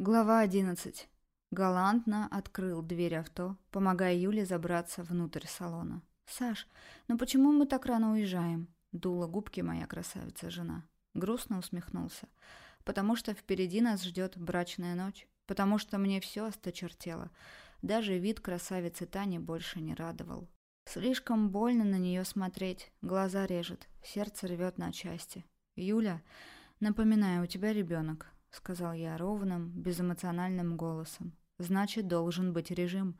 Глава 11. Галантно открыл дверь авто, помогая Юле забраться внутрь салона. «Саш, ну почему мы так рано уезжаем?» — дула губки моя красавица-жена. Грустно усмехнулся. «Потому что впереди нас ждет брачная ночь. Потому что мне все осточертело. Даже вид красавицы Тани больше не радовал. Слишком больно на нее смотреть, глаза режет, сердце рвет на части. Юля, напоминаю, у тебя ребенок. — сказал я ровным, безэмоциональным голосом. «Значит, должен быть режим.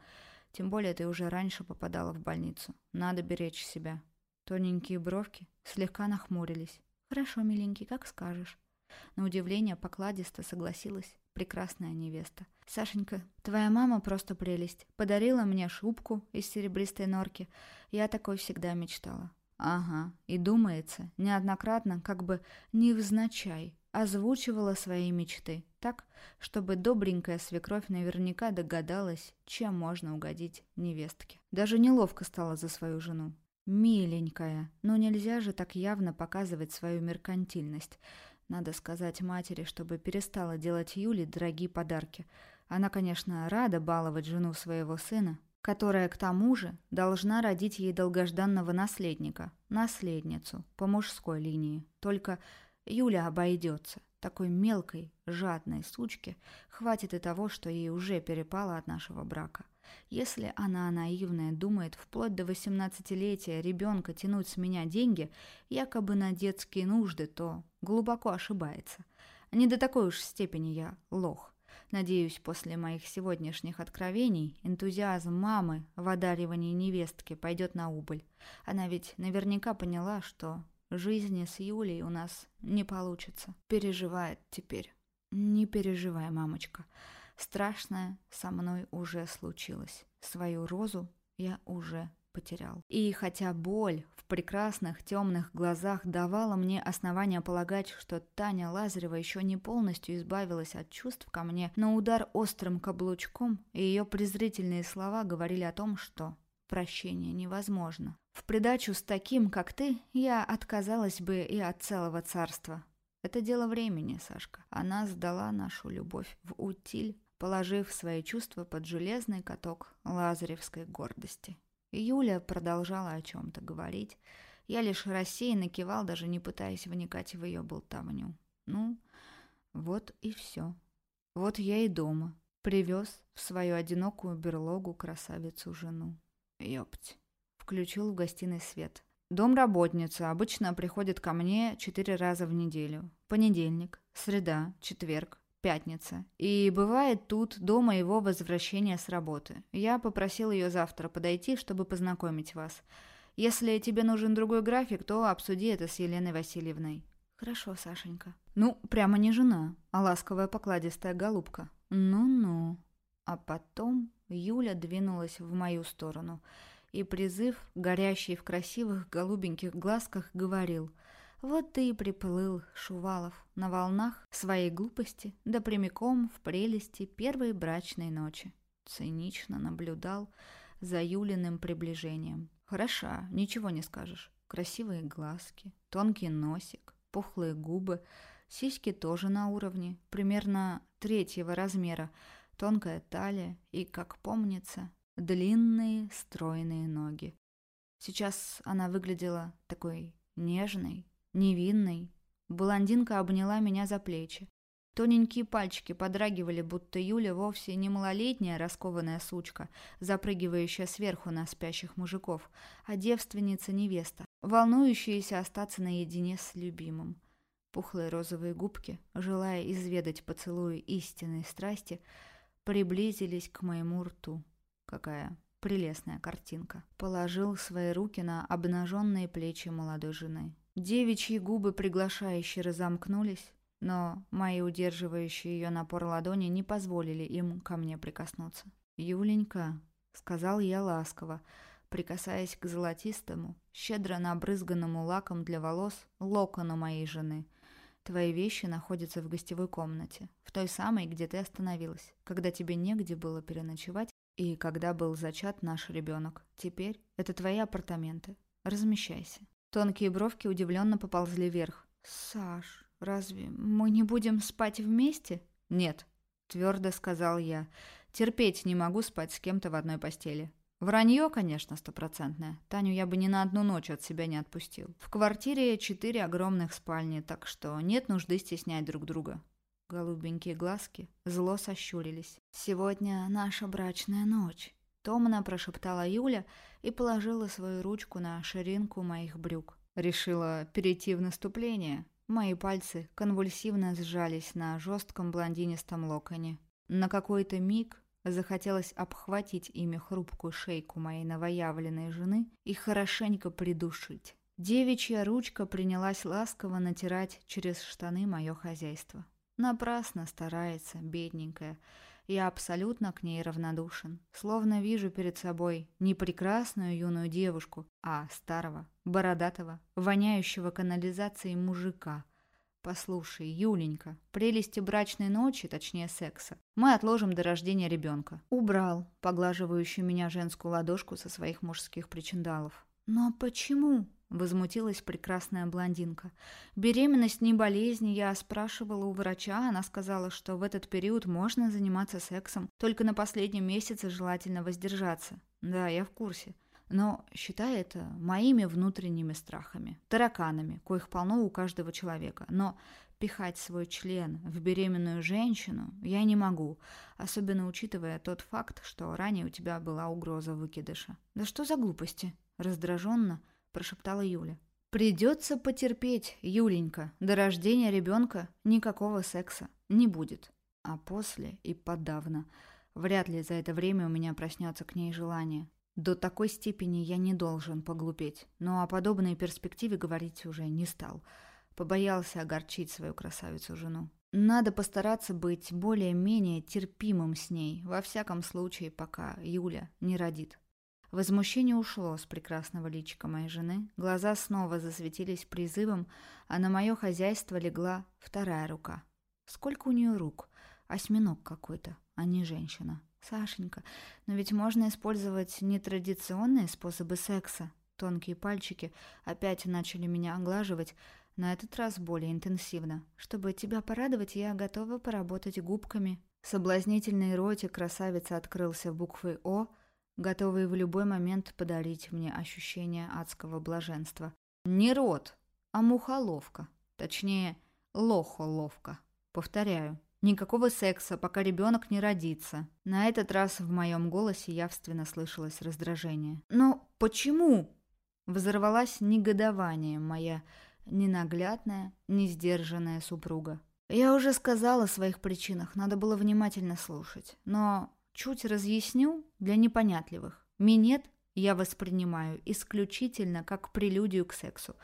Тем более ты уже раньше попадала в больницу. Надо беречь себя». Тоненькие бровки слегка нахмурились. «Хорошо, миленький, как скажешь». На удивление покладисто согласилась прекрасная невеста. «Сашенька, твоя мама просто прелесть. Подарила мне шубку из серебристой норки. Я такой всегда мечтала». «Ага, и думается, неоднократно, как бы невзначай, озвучивала свои мечты, так, чтобы добренькая свекровь наверняка догадалась, чем можно угодить невестке. Даже неловко стало за свою жену. «Миленькая, но нельзя же так явно показывать свою меркантильность. Надо сказать матери, чтобы перестала делать Юле дорогие подарки. Она, конечно, рада баловать жену своего сына, которая, к тому же, должна родить ей долгожданного наследника, наследницу, по мужской линии. Только Юля обойдется. Такой мелкой, жадной сучке хватит и того, что ей уже перепало от нашего брака. Если она наивная думает вплоть до восемнадцатилетия ребенка тянуть с меня деньги, якобы на детские нужды, то глубоко ошибается. Не до такой уж степени я лох. Надеюсь, после моих сегодняшних откровений энтузиазм мамы в одаривании невестки пойдет на убыль. Она ведь наверняка поняла, что Жизни с Юлей у нас не получится. Переживает теперь. Не переживай, мамочка. Страшное со мной уже случилось. Свою розу я уже потерял. И хотя боль в прекрасных темных глазах давала мне основания полагать, что Таня Лазарева еще не полностью избавилась от чувств ко мне, но удар острым каблучком и ее презрительные слова говорили о том, что прощение невозможно. В придачу с таким, как ты, я отказалась бы и от целого царства. Это дело времени, Сашка. Она сдала нашу любовь в утиль, положив свои чувства под железный каток лазаревской гордости. Юля продолжала о чем-то говорить. Я лишь рассеянно кивал, даже не пытаясь вникать в ее болтовню. Ну, вот и все. Вот я и дома. Привез в свою одинокую берлогу красавицу-жену. Ёпть включил в гостиной свет. Домработница обычно приходит ко мне четыре раза в неделю. Понедельник, среда, четверг, пятница. И бывает тут до моего возвращения с работы. Я попросил ее завтра подойти, чтобы познакомить вас. Если тебе нужен другой график, то обсуди это с Еленой Васильевной. Хорошо, Сашенька. Ну, прямо не жена, а ласковая покладистая голубка. Ну-ну. А потом Юля двинулась в мою сторону – и призыв, горящий в красивых голубеньких глазках, говорил «Вот ты и приплыл, Шувалов, на волнах своей глупости, да прямиком в прелести первой брачной ночи». Цинично наблюдал за Юлиным приближением. «Хороша, ничего не скажешь. Красивые глазки, тонкий носик, пухлые губы, сиськи тоже на уровне, примерно третьего размера, тонкая талия и, как помнится, длинные стройные ноги. Сейчас она выглядела такой нежной, невинной. Блондинка обняла меня за плечи. Тоненькие пальчики подрагивали, будто Юля вовсе не малолетняя раскованная сучка, запрыгивающая сверху на спящих мужиков, а девственница-невеста, волнующаяся остаться наедине с любимым. Пухлые розовые губки, желая изведать поцелуи истинной страсти, приблизились к моему рту. Какая прелестная картинка. Положил свои руки на обнаженные плечи молодой жены. Девичьи губы приглашающе разомкнулись, но мои удерживающие ее напор ладони не позволили им ко мне прикоснуться. «Юленька», — сказал я ласково, прикасаясь к золотистому, щедро набрызганному лаком для волос локону моей жены. «Твои вещи находятся в гостевой комнате, в той самой, где ты остановилась, когда тебе негде было переночевать и когда был зачат наш ребенок. Теперь это твои апартаменты. Размещайся. Тонкие бровки удивленно поползли вверх. Саш, разве мы не будем спать вместе? Нет. твердо сказал я. Терпеть не могу спать с кем-то в одной постели. Вранье, конечно, стопроцентное. Таню я бы ни на одну ночь от себя не отпустил. В квартире четыре огромных спальни, так что нет нужды стеснять друг друга. Голубенькие глазки зло сощурились. «Сегодня наша брачная ночь», — томно прошептала Юля и положила свою ручку на ширинку моих брюк. Решила перейти в наступление. Мои пальцы конвульсивно сжались на жестком блондинистом локоне. На какой-то миг захотелось обхватить ими хрупкую шейку моей новоявленной жены и хорошенько придушить. Девичья ручка принялась ласково натирать через штаны мое хозяйство. Напрасно старается, бедненькая. Я абсолютно к ней равнодушен. Словно вижу перед собой не прекрасную юную девушку, а старого, бородатого, воняющего канализацией мужика. Послушай, Юленька, прелести брачной ночи, точнее секса, мы отложим до рождения ребенка. Убрал поглаживающую меня женскую ладошку со своих мужских причиндалов. Но почему? Возмутилась прекрасная блондинка. Беременность не болезнь, я спрашивала у врача, она сказала, что в этот период можно заниматься сексом, только на последнем месяце желательно воздержаться. Да, я в курсе. Но считай это моими внутренними страхами, тараканами, коих полно у каждого человека. Но пихать свой член в беременную женщину я не могу, особенно учитывая тот факт, что ранее у тебя была угроза выкидыша. Да что за глупости? Раздраженно – прошептала Юля. «Придется потерпеть, Юленька. До рождения ребенка никакого секса не будет. А после и подавно. Вряд ли за это время у меня проснется к ней желание. До такой степени я не должен поглупеть. Но о подобной перспективе говорить уже не стал. Побоялся огорчить свою красавицу-жену. Надо постараться быть более-менее терпимым с ней, во всяком случае, пока Юля не родит. Возмущение ушло с прекрасного личика моей жены, глаза снова засветились призывом, а на мое хозяйство легла вторая рука. Сколько у нее рук? Осьминог какой-то, а не женщина. Сашенька, но ведь можно использовать нетрадиционные способы секса. Тонкие пальчики опять начали меня оглаживать, на этот раз более интенсивно. Чтобы тебя порадовать, я готова поработать губками. Соблазнительный ротик красавицы открылся буквой «О», готовые в любой момент подарить мне ощущение адского блаженства. Не рот, а мухоловка. Точнее, лохоловка. Повторяю, никакого секса, пока ребенок не родится. На этот раз в моем голосе явственно слышалось раздражение. «Но почему?» Взорвалась негодованием моя ненаглядная, несдержанная супруга. Я уже сказала о своих причинах, надо было внимательно слушать. Но Чуть разъясню для непонятливых. Минет я воспринимаю исключительно как прелюдию к сексу.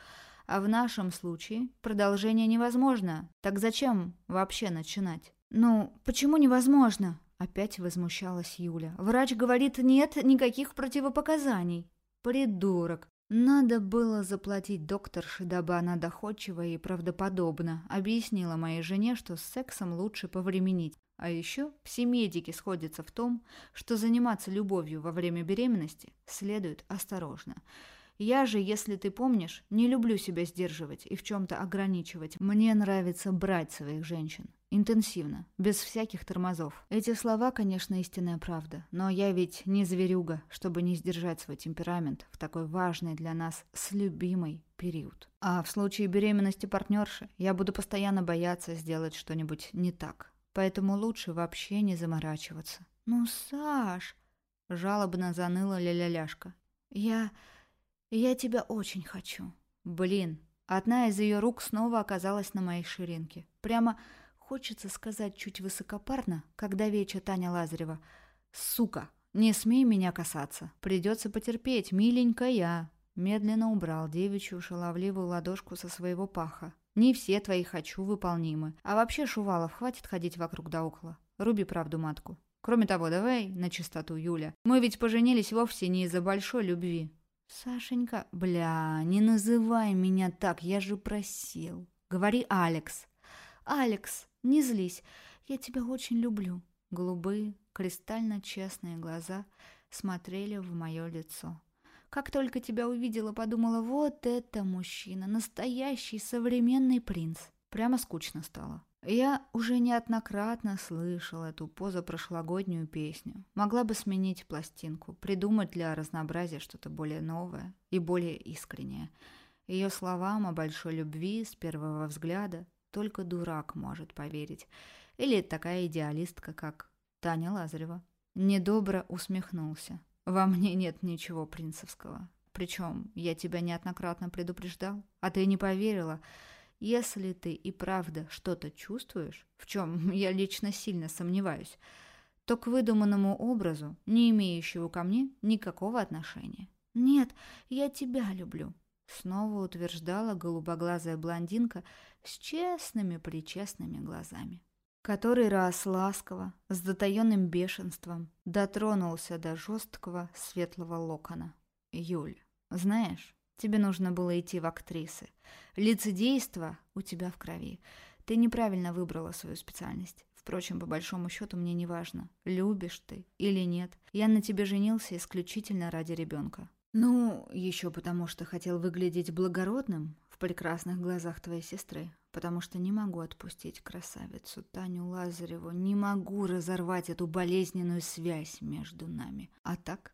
А в нашем случае продолжение невозможно. Так зачем вообще начинать? Ну, почему невозможно? Опять возмущалась Юля. Врач говорит, нет никаких противопоказаний. Придурок. Надо было заплатить докторше, дабы она доходчиво и правдоподобно объяснила моей жене, что с сексом лучше повременить. А еще все медики сходятся в том, что заниматься любовью во время беременности следует осторожно. Я же, если ты помнишь, не люблю себя сдерживать и в чем-то ограничивать. Мне нравится брать своих женщин. Интенсивно, без всяких тормозов. Эти слова, конечно, истинная правда. Но я ведь не зверюга, чтобы не сдержать свой темперамент в такой важный для нас с любимый период. А в случае беременности партнерши я буду постоянно бояться сделать что-нибудь не так поэтому лучше вообще не заморачиваться. «Ну, Саш!» — жалобно заныла ля-ля-ляшка. «Я... я тебя очень хочу». Блин, одна из ее рук снова оказалась на моей ширинке. Прямо хочется сказать чуть высокопарно, когда веча Таня Лазарева. «Сука, не смей меня касаться. Придется потерпеть, миленькая». Медленно убрал девичью шаловливую ладошку со своего паха. Не все твои «хочу» выполнимы. А вообще, Шувалов, хватит ходить вокруг да около. Руби правду матку. Кроме того, давай на чистоту, Юля. Мы ведь поженились вовсе не из-за большой любви. Сашенька, бля, не называй меня так, я же просил. Говори Алекс. Алекс, не злись, я тебя очень люблю. Голубые, кристально честные глаза смотрели в мое лицо. Как только тебя увидела, подумала, вот это мужчина, настоящий современный принц. Прямо скучно стало. Я уже неоднократно слышал эту позапрошлогоднюю песню. Могла бы сменить пластинку, придумать для разнообразия что-то более новое и более искреннее. Ее словам о большой любви с первого взгляда только дурак может поверить. Или такая идеалистка, как Таня Лазарева. Недобро усмехнулся. Во мне нет ничего принцевского. Причем я тебя неоднократно предупреждал, а ты не поверила. Если ты и правда что-то чувствуешь, в чем я лично сильно сомневаюсь, то к выдуманному образу, не имеющему ко мне никакого отношения. «Нет, я тебя люблю», — снова утверждала голубоглазая блондинка с честными-причестными глазами. Который раз ласково, с затаенным бешенством, дотронулся до жесткого светлого локона. «Юль, знаешь, тебе нужно было идти в актрисы. Лицедейство у тебя в крови. Ты неправильно выбрала свою специальность. Впрочем, по большому счету мне не важно, любишь ты или нет. Я на тебе женился исключительно ради ребенка. Ну, еще потому что хотел выглядеть благородным в прекрасных глазах твоей сестры, потому что не могу отпустить красавицу Таню Лазареву, не могу разорвать эту болезненную связь между нами. А так,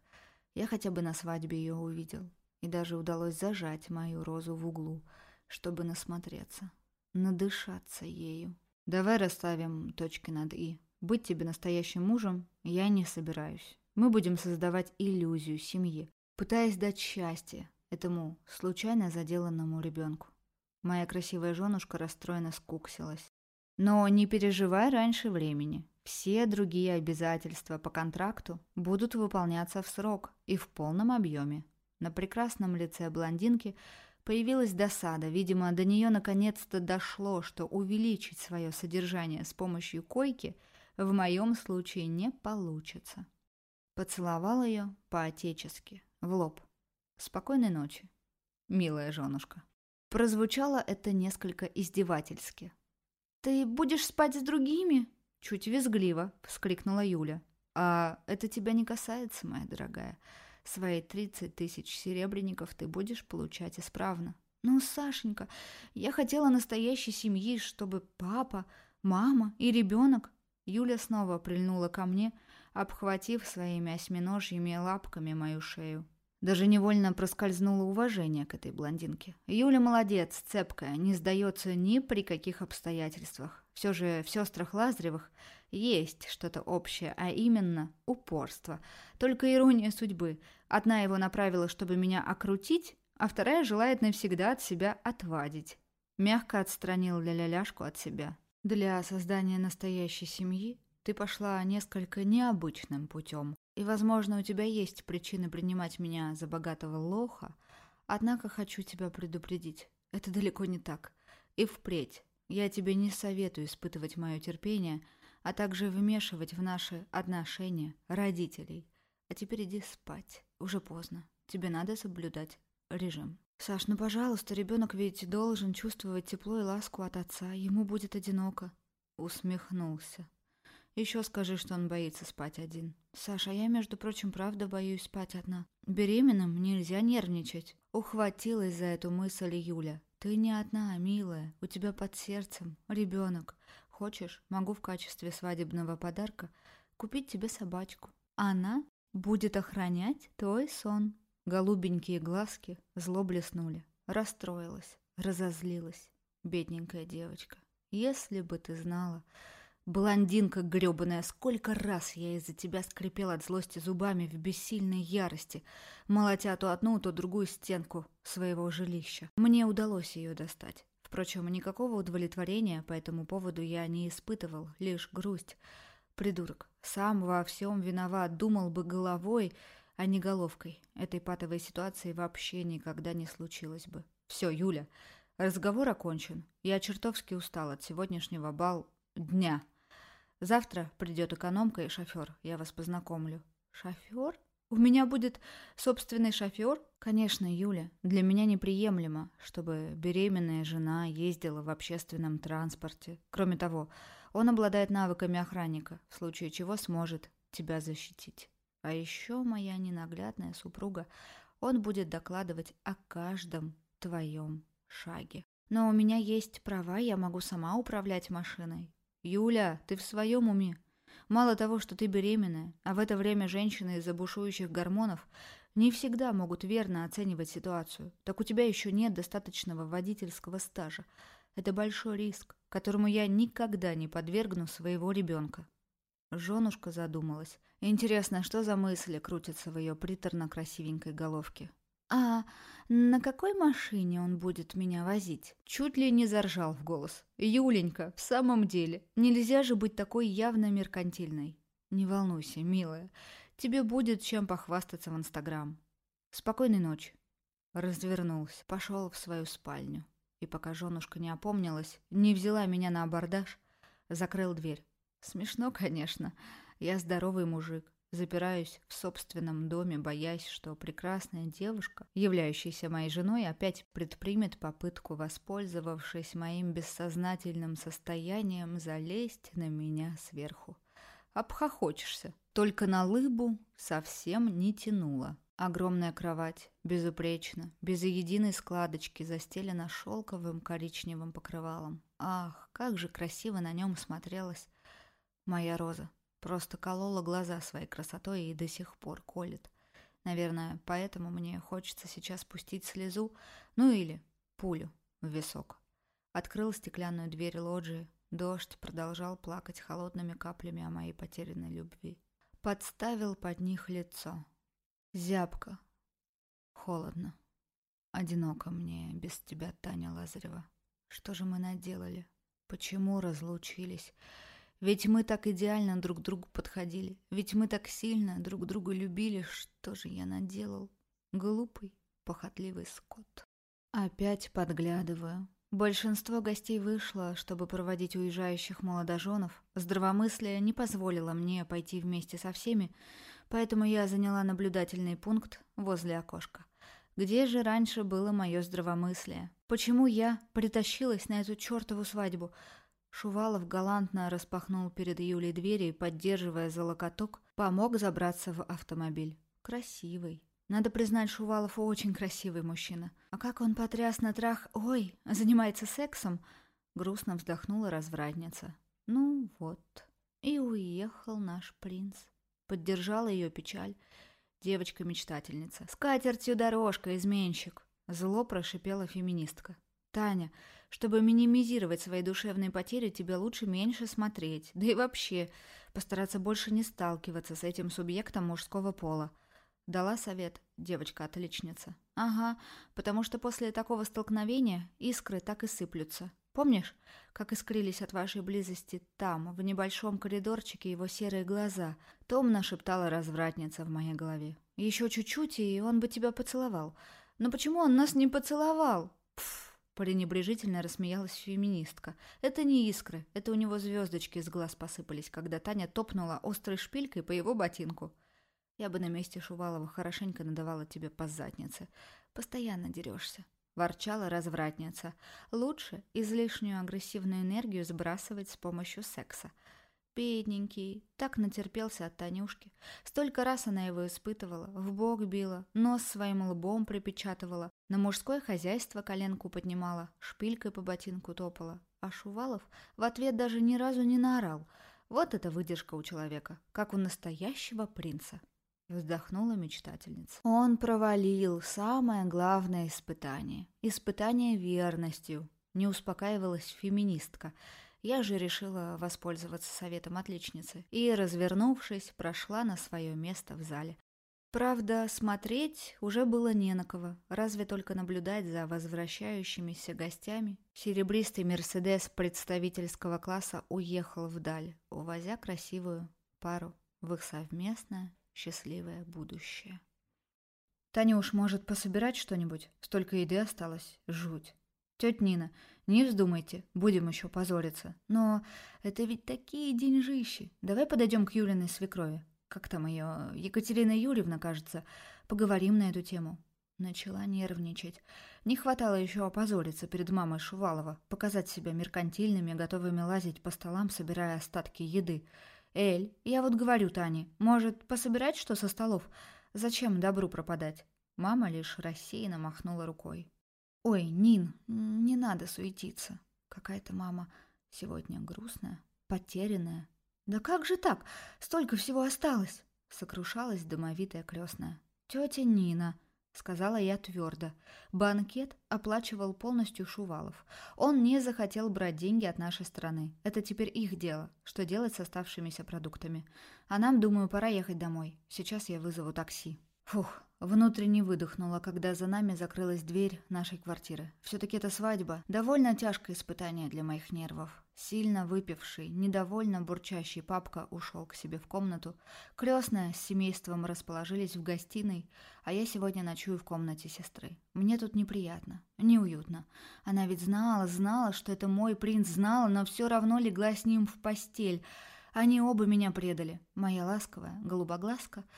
я хотя бы на свадьбе ее увидел, и даже удалось зажать мою розу в углу, чтобы насмотреться, надышаться ею. Давай расставим точки над «и». Быть тебе настоящим мужем я не собираюсь. Мы будем создавать иллюзию семьи, пытаясь дать счастье этому случайно заделанному ребенку. Моя красивая женушка расстроенно скуксилась. Но не переживай раньше времени. Все другие обязательства по контракту будут выполняться в срок и в полном объеме. На прекрасном лице блондинки появилась досада. Видимо, до нее наконец-то дошло, что увеличить свое содержание с помощью койки в моем случае не получится. Поцеловал ее по-отечески, в лоб. «Спокойной ночи, милая женушка». Прозвучало это несколько издевательски. «Ты будешь спать с другими?» Чуть визгливо вскрикнула Юля. «А это тебя не касается, моя дорогая. Свои тридцать тысяч серебряников ты будешь получать исправно». «Ну, Сашенька, я хотела настоящей семьи, чтобы папа, мама и ребенок...» Юля снова прильнула ко мне, обхватив своими осьминожьими лапками мою шею. Даже невольно проскользнуло уважение к этой блондинке. Юля молодец, цепкая, не сдается ни при каких обстоятельствах. Все же в сестрах Лазаревых есть что-то общее, а именно упорство. Только ирония судьбы. Одна его направила, чтобы меня окрутить, а вторая желает навсегда от себя отвадить. Мягко отстранил ля-ля-ляшку от себя. Для создания настоящей семьи ты пошла несколько необычным путем. И, возможно, у тебя есть причины принимать меня за богатого лоха, однако хочу тебя предупредить. Это далеко не так. И впредь я тебе не советую испытывать мое терпение, а также вмешивать в наши отношения родителей. А теперь иди спать. Уже поздно. Тебе надо соблюдать режим. Саш, ну пожалуйста, ребенок ведь должен чувствовать тепло и ласку от отца. Ему будет одиноко. Усмехнулся. Еще скажи, что он боится спать один. Саша, я, между прочим, правда боюсь спать одна. Беременным нельзя нервничать. Ухватилась за эту мысль Юля. Ты не одна, милая. У тебя под сердцем ребенок. Хочешь, могу в качестве свадебного подарка купить тебе собачку. Она будет охранять твой сон. Голубенькие глазки зло блеснули. Расстроилась, разозлилась. Бедненькая девочка. Если бы ты знала... Блондинка грёбаная, сколько раз я из-за тебя скрипел от злости зубами в бессильной ярости, молотя то одну, то другую стенку своего жилища. Мне удалось ее достать. Впрочем, никакого удовлетворения по этому поводу я не испытывал, лишь грусть. Придурок, сам во всем виноват, думал бы головой, а не головкой. Этой патовой ситуации вообще никогда не случилось бы. Все, Юля, разговор окончен. Я чертовски устал от сегодняшнего бал дня. Завтра придет экономка и шофер. Я вас познакомлю. Шофер? У меня будет собственный шофер? Конечно, Юля. Для меня неприемлемо, чтобы беременная жена ездила в общественном транспорте. Кроме того, он обладает навыками охранника, в случае чего сможет тебя защитить. А еще моя ненаглядная супруга, он будет докладывать о каждом твоем шаге. Но у меня есть права, я могу сама управлять машиной. Юля, ты в своем уме? Мало того, что ты беременная, а в это время женщины из-за бушующих гормонов не всегда могут верно оценивать ситуацию, так у тебя еще нет достаточного водительского стажа. Это большой риск, которому я никогда не подвергну своего ребенка. Женушка задумалась. Интересно, что за мысли крутятся в ее приторно-красивенькой головке? «А на какой машине он будет меня возить?» Чуть ли не заржал в голос. «Юленька, в самом деле, нельзя же быть такой явно меркантильной. Не волнуйся, милая, тебе будет чем похвастаться в Инстаграм. Спокойной ночи». Развернулся, пошел в свою спальню. И пока женушка не опомнилась, не взяла меня на абордаж, закрыл дверь. Смешно, конечно. Я здоровый мужик, Запираюсь в собственном доме, боясь, что прекрасная девушка, являющаяся моей женой, опять предпримет попытку, воспользовавшись моим бессознательным состоянием, залезть на меня сверху. Обхохочешься. Только на лыбу совсем не тянуло. Огромная кровать, безупречно, без единой складочки, застелена шелковым коричневым покрывалом. Ах, как же красиво на нем смотрелась моя роза. Просто колола глаза своей красотой и до сих пор колет. Наверное, поэтому мне хочется сейчас пустить слезу, ну или пулю в висок. Открыл стеклянную дверь лоджии. Дождь продолжал плакать холодными каплями о моей потерянной любви. Подставил под них лицо. Зябко. Холодно. Одиноко мне без тебя, Таня Лазарева. Что же мы наделали? Почему разлучились? Ведь мы так идеально друг другу подходили. Ведь мы так сильно друг друга любили. Что же я наделал? Глупый, похотливый скот. Опять подглядываю. Большинство гостей вышло, чтобы проводить уезжающих молодоженов. Здравомыслие не позволило мне пойти вместе со всеми, поэтому я заняла наблюдательный пункт возле окошка. Где же раньше было мое здравомыслие? Почему я притащилась на эту чертову свадьбу? Шувалов галантно распахнул перед Юлей двери и, поддерживая за локоток, помог забраться в автомобиль. Красивый. Надо признать, Шувалов очень красивый мужчина. А как он потряс на трах... Ой, занимается сексом? Грустно вздохнула развратница. Ну вот. И уехал наш принц. Поддержала ее печаль. Девочка-мечтательница. «С катертью дорожка, изменщик!» Зло прошипела феминистка. «Таня, чтобы минимизировать свои душевные потери, тебе лучше меньше смотреть. Да и вообще, постараться больше не сталкиваться с этим субъектом мужского пола. Дала совет девочка-отличница. Ага, потому что после такого столкновения искры так и сыплются. Помнишь, как искрились от вашей близости там, в небольшом коридорчике его серые глаза? Томно шептала развратница в моей голове. Еще чуть-чуть, и он бы тебя поцеловал. Но почему он нас не поцеловал? Пф, Пренебрежительно рассмеялась феминистка. «Это не искры, это у него звездочки из глаз посыпались, когда Таня топнула острой шпилькой по его ботинку. Я бы на месте Шувалова хорошенько надавала тебе по заднице. Постоянно дерешься». Ворчала развратница. «Лучше излишнюю агрессивную энергию сбрасывать с помощью секса. Бедненький, так натерпелся от Танюшки. Столько раз она его испытывала, в бок била, нос своим лбом припечатывала, на мужское хозяйство коленку поднимала, шпилькой по ботинку топала. А Шувалов в ответ даже ни разу не наорал. Вот это выдержка у человека, как у настоящего принца. Вздохнула мечтательница. Он провалил самое главное испытание. Испытание верностью. Не успокаивалась феминистка – я же решила воспользоваться советом отличницы и, развернувшись, прошла на свое место в зале. Правда, смотреть уже было не на кого, разве только наблюдать за возвращающимися гостями. Серебристый «Мерседес» представительского класса уехал вдаль, увозя красивую пару в их совместное счастливое будущее. «Танюш, может, пособирать что-нибудь? Столько еды осталось. Жуть!» «Тетя Нина, не вздумайте, будем еще позориться. Но это ведь такие деньжищи. Давай подойдем к Юлиной свекрови. Как там ее? Екатерина Юрьевна, кажется. Поговорим на эту тему». Начала нервничать. Не хватало еще опозориться перед мамой Шувалова, показать себя меркантильными, готовыми лазить по столам, собирая остатки еды. «Эль, я вот говорю Тане, может, пособирать что со столов? Зачем добру пропадать?» Мама лишь рассеянно махнула рукой. Ой, Нин, не надо суетиться. Какая-то мама сегодня грустная, потерянная. Да как же так? Столько всего осталось. Сокрушалась домовитая крестная. Тетя Нина, — сказала я твердо. Банкет оплачивал полностью Шувалов. Он не захотел брать деньги от нашей стороны. Это теперь их дело, что делать с оставшимися продуктами. А нам, думаю, пора ехать домой. Сейчас я вызову такси. Фух, внутренне выдохнула, когда за нами закрылась дверь нашей квартиры. Все-таки эта свадьба — довольно тяжкое испытание для моих нервов. Сильно выпивший, недовольно бурчащий папка ушел к себе в комнату. Крестная с семейством расположились в гостиной, а я сегодня ночую в комнате сестры. Мне тут неприятно, неуютно. Она ведь знала, знала, что это мой принц, знала, но все равно легла с ним в постель. Они оба меня предали. Моя ласковая, голубоглазка —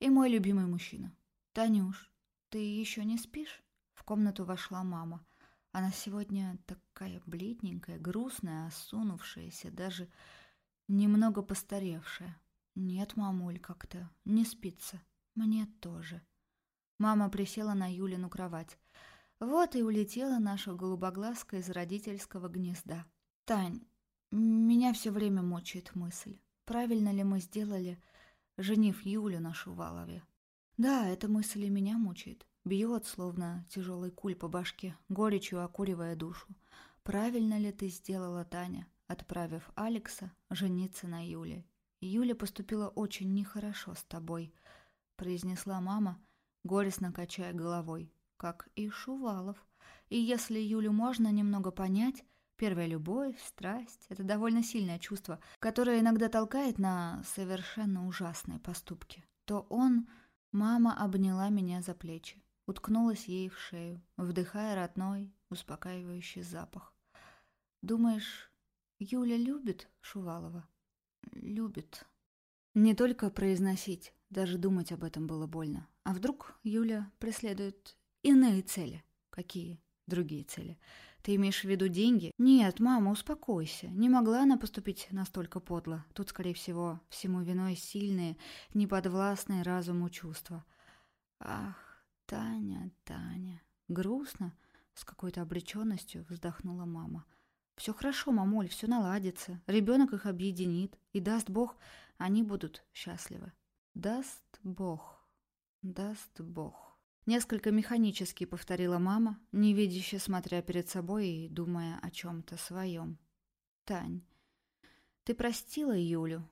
и мой любимый мужчина. «Танюш, ты еще не спишь?» В комнату вошла мама. Она сегодня такая бледненькая, грустная, осунувшаяся, даже немного постаревшая. «Нет, мамуль, как-то не спится. Мне тоже». Мама присела на Юлину кровать. Вот и улетела наша голубоглазка из родительского гнезда. «Тань, меня все время мучает мысль. Правильно ли мы сделали, женив Юлю на Шувалове. Да, эта мысль и меня мучает. Бьет, словно тяжелый куль по башке, горечью окуривая душу. Правильно ли ты сделала, Таня, отправив Алекса жениться на Юле? Юля поступила очень нехорошо с тобой, произнесла мама, горестно качая головой, как и Шувалов. И если Юлю можно немного понять, Первая любовь, страсть — это довольно сильное чувство, которое иногда толкает на совершенно ужасные поступки. То он... Мама обняла меня за плечи, уткнулась ей в шею, вдыхая родной, успокаивающий запах. «Думаешь, Юля любит Шувалова?» «Любит». Не только произносить, даже думать об этом было больно. А вдруг Юля преследует иные цели? Какие другие цели? Ты имеешь в виду деньги? Нет, мама, успокойся. Не могла она поступить настолько подло. Тут, скорее всего, всему виной сильные, неподвластные разуму чувства. Ах, Таня, Таня. Грустно, с какой-то обреченностью вздохнула мама. Все хорошо, мамуль, все наладится. Ребенок их объединит. И даст Бог, они будут счастливы. Даст Бог. Даст Бог. Несколько механически повторила мама, невидяще смотря перед собой и думая о чем-то своем. «Тань, ты простила Юлю?»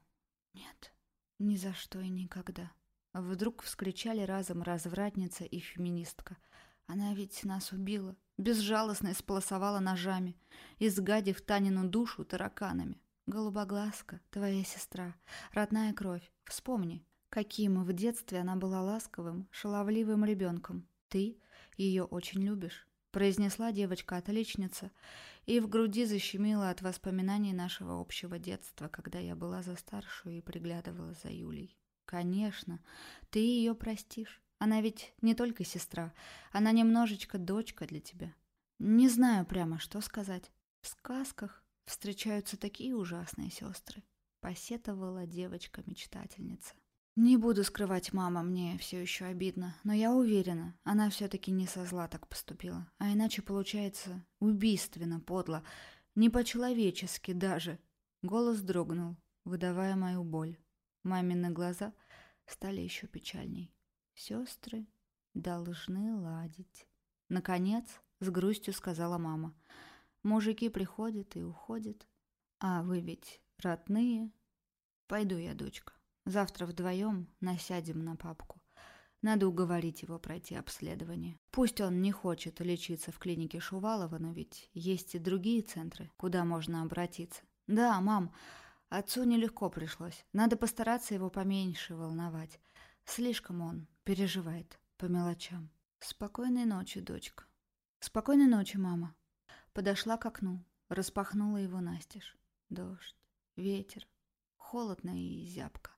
«Нет, ни за что и никогда». Вдруг вскричали разом развратница и феминистка. Она ведь нас убила, безжалостно исполосовала ножами, изгадив Танину душу тараканами. Голубоглазка, твоя сестра, родная кровь, вспомни, Каким в детстве она была ласковым, шаловливым ребенком. Ты ее очень любишь, произнесла девочка-отличница, и в груди защемила от воспоминаний нашего общего детства, когда я была за старшую и приглядывала за Юлей. Конечно, ты ее простишь. Она ведь не только сестра, она немножечко дочка для тебя. Не знаю прямо, что сказать. В сказках встречаются такие ужасные сестры, посетовала девочка-мечтательница. Не буду скрывать, мама, мне все еще обидно, но я уверена, она все-таки не со зла так поступила, а иначе получается убийственно, подло, не по-человечески даже. Голос дрогнул, выдавая мою боль. Мамины глаза стали еще печальней. Сестры должны ладить. Наконец, с грустью сказала мама. Мужики приходят и уходят, а вы ведь родные. Пойду я, дочка. Завтра вдвоем насядем на папку. Надо уговорить его пройти обследование. Пусть он не хочет лечиться в клинике Шувалова, но ведь есть и другие центры, куда можно обратиться. Да, мам, отцу нелегко пришлось. Надо постараться его поменьше волновать. Слишком он переживает по мелочам. Спокойной ночи, дочка. Спокойной ночи, мама. Подошла к окну, распахнула его настежь. Дождь, ветер, холодно и зябко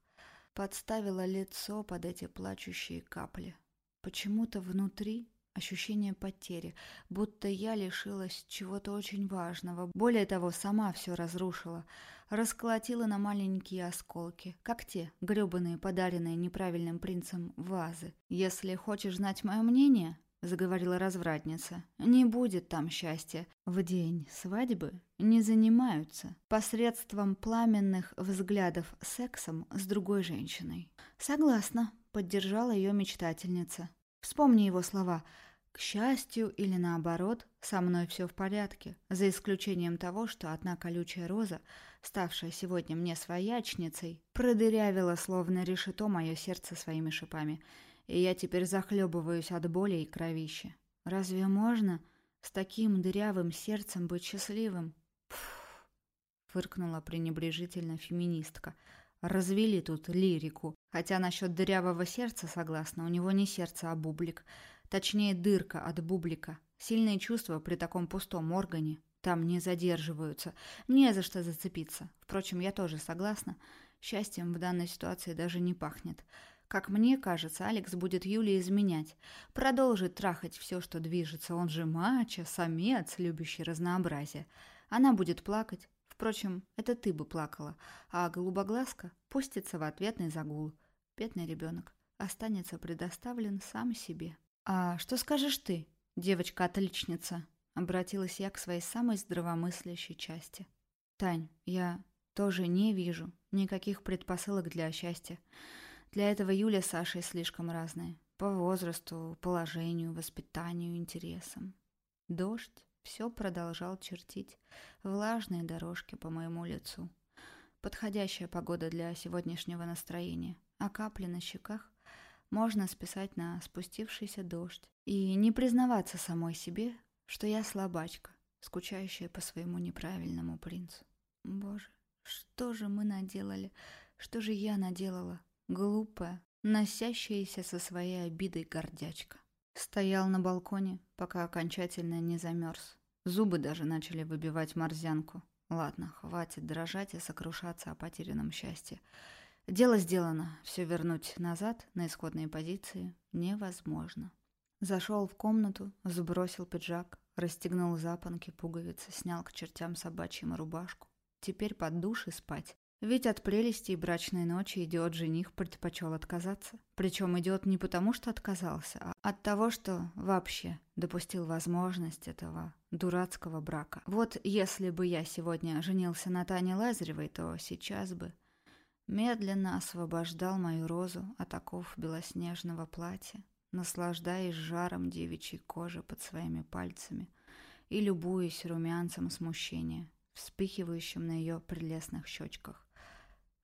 подставила лицо под эти плачущие капли. Почему-то внутри ощущение потери, будто я лишилась чего-то очень важного. Более того, сама все разрушила, расколотила на маленькие осколки, как те, гребаные, подаренные неправильным принцем вазы. Если хочешь знать мое мнение, — заговорила развратница. «Не будет там счастья. В день свадьбы не занимаются посредством пламенных взглядов сексом с другой женщиной». «Согласна», — поддержала ее мечтательница. «Вспомни его слова. К счастью или наоборот, со мной все в порядке, за исключением того, что одна колючая роза, ставшая сегодня мне своячницей, продырявила словно решето мое сердце своими шипами, и я теперь захлебываюсь от боли и кровища. Разве можно с таким дырявым сердцем быть счастливым? Пф, фыркнула пренебрежительно феминистка. Развели тут лирику. Хотя насчет дырявого сердца согласна, у него не сердце, а бублик. Точнее, дырка от бублика. Сильные чувства при таком пустом органе там не задерживаются. Не за что зацепиться. Впрочем, я тоже согласна. Счастьем в данной ситуации даже не пахнет. Как мне кажется, Алекс будет Юле изменять. Продолжит трахать все, что движется. Он же мачо, самец, любящий разнообразие. Она будет плакать. Впрочем, это ты бы плакала. А голубоглазка пустится в ответный загул. Бедный ребенок останется предоставлен сам себе. «А что скажешь ты, девочка-отличница?» Обратилась я к своей самой здравомыслящей части. «Тань, я тоже не вижу никаких предпосылок для счастья. Для этого Юля с Сашей слишком разные. По возрасту, положению, воспитанию, интересам. Дождь все продолжал чертить влажные дорожки по моему лицу. Подходящая погода для сегодняшнего настроения, а капли на щеках можно списать на спустившийся дождь и не признаваться самой себе, что я слабачка, скучающая по своему неправильному принцу. Боже, что же мы наделали? Что же я наделала? Глупая, носящаяся со своей обидой гордячка. Стоял на балконе, пока окончательно не замерз. Зубы даже начали выбивать морзянку. Ладно, хватит дрожать и сокрушаться о потерянном счастье. Дело сделано. Все вернуть назад на исходные позиции невозможно. Зашел в комнату, сбросил пиджак, расстегнул запонки, пуговицы, снял к чертям собачьим рубашку. Теперь под душ и спать. Ведь от прелести и брачной ночи идиот жених предпочел отказаться. Причем идиот не потому, что отказался, а от того, что вообще допустил возможность этого дурацкого брака. Вот если бы я сегодня женился на Тане Лазаревой, то сейчас бы медленно освобождал мою розу от оков белоснежного платья, наслаждаясь жаром девичьей кожи под своими пальцами и любуясь румянцем смущения, вспыхивающим на ее прелестных щечках.